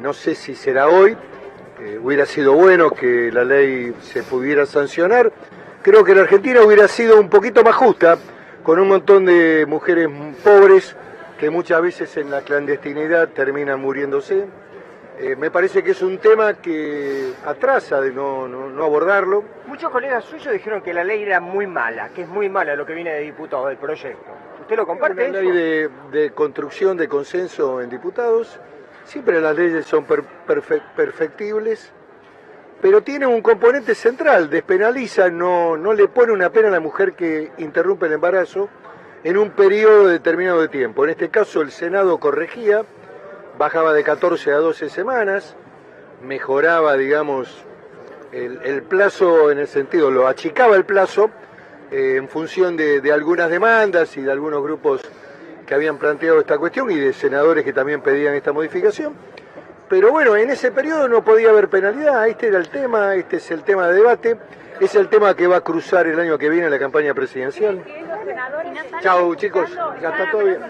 No sé si será hoy, eh, hubiera sido bueno que la ley se pudiera sancionar. Creo que la Argentina hubiera sido un poquito más justa, con un montón de mujeres pobres que muchas veces en la clandestinidad terminan muriéndose. Eh, me parece que es un tema que atrasa de no, no, no, abordarlo. Muchos colegas suyos dijeron que la ley era muy mala, que es muy mala lo que viene de diputados del proyecto. ¿Usted lo comparte? Una ley de, de, construcción de consenso en diputados. Siempre las leyes son per, perfectibles, pero tiene un componente central, despenaliza, no, no le pone una pena a la mujer que interrumpe el embarazo en un periodo determinado de tiempo. En este caso el Senado corregía bajaba de 14 a 12 semanas, mejoraba, digamos, el, plazo en el sentido, lo achicaba el plazo eh, en función de, algunas demandas y de algunos grupos que habían planteado esta cuestión y de senadores que también pedían esta modificación. Pero bueno, en ese periodo no podía haber penalidad, este era el tema, este es el tema de debate, es el tema que va a cruzar el año que viene la campaña presidencial. Chao chicos, ya está todo bien.